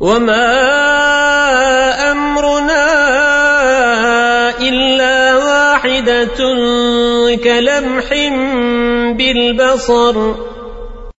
وما أمرنا إلا واحدة كلمح بالبصر